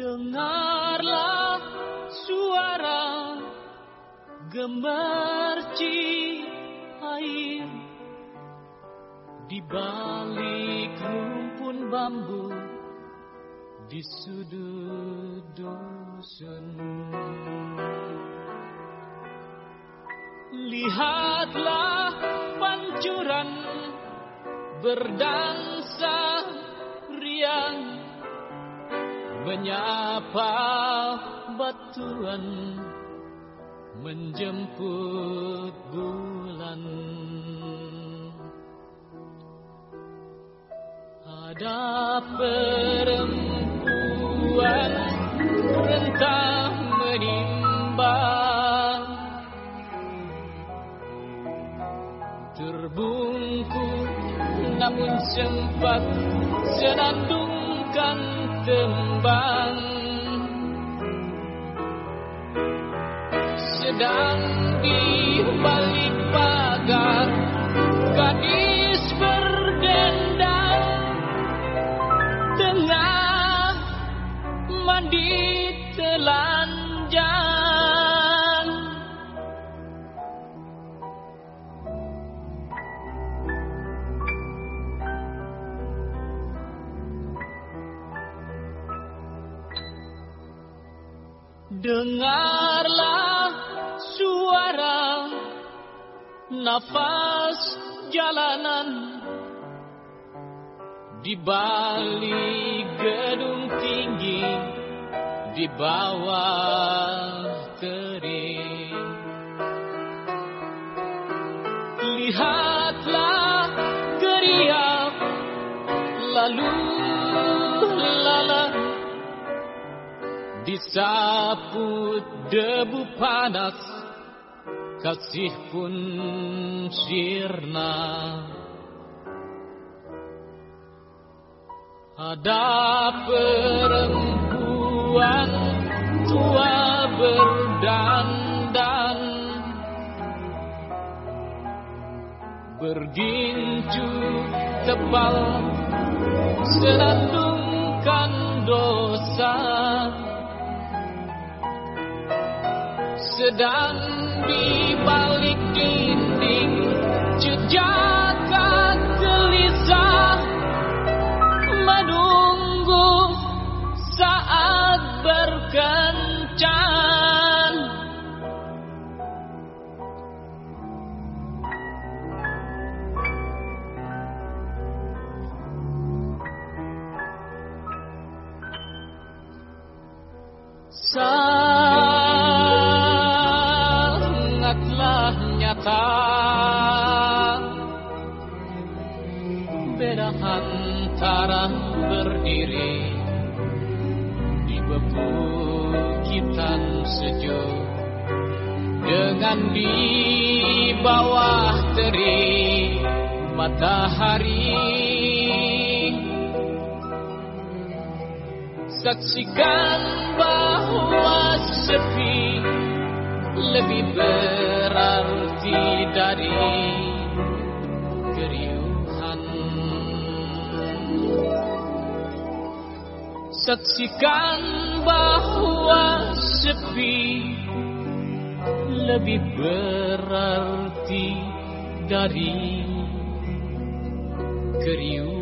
Dengarlah suara gemercik air di balik rumpun bambu di sudut dusun. Lihatlah pancuran berdansa riang menyapa batuan menjemput bulan? Ada perempuan rentah menimbang terbungkus namun sempat senandungkan tembang sedang di balik pagar gadis berdendang tengah mandi telanjang Dengarlah suara nafas jalanan di balik gedung tinggi di bawah terik. Lihatlah geriap lalu disaput debu panas kasih pun sirna. Ada perempuan tua berdandan berginju tebal senandungkan dosa sedang di balik dinding jejaka gelisah menunggu saat berkencan. Sangatlah antara berdiri di bebukitan sejuk. Dengan di bawah terik matahari saksikan bahwa sepi lebih berarti saksikan bahwa sepi lebih berarti dari keriuhan